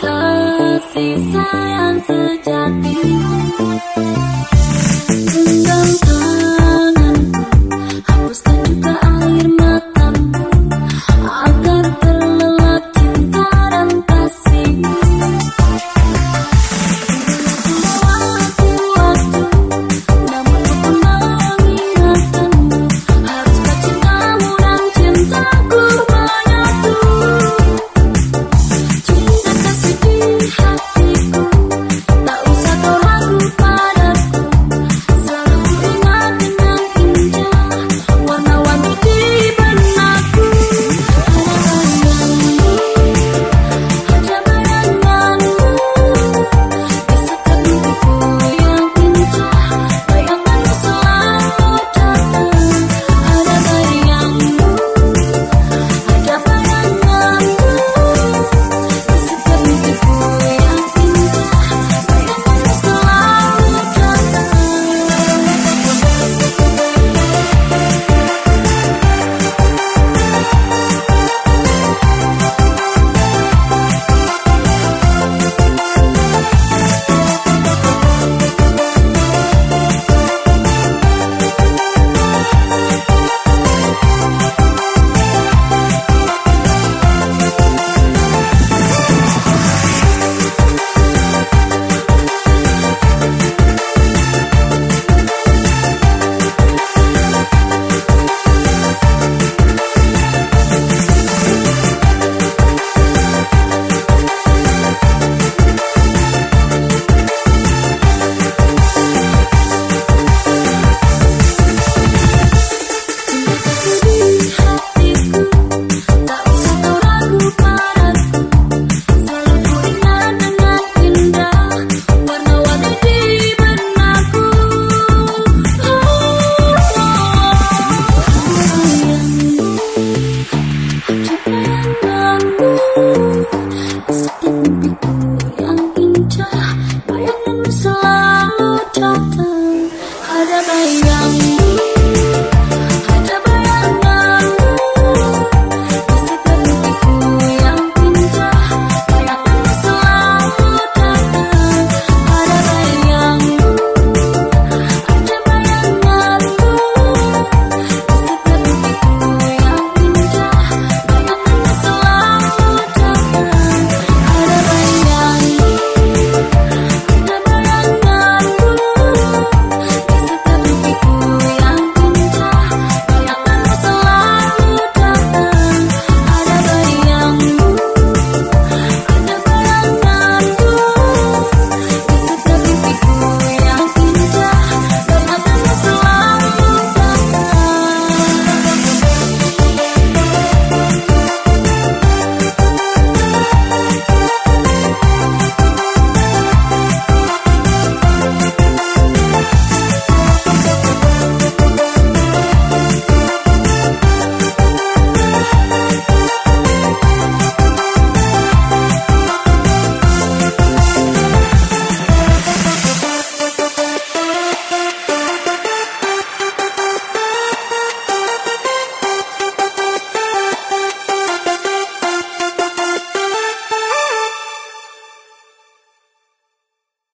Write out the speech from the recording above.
kasih science.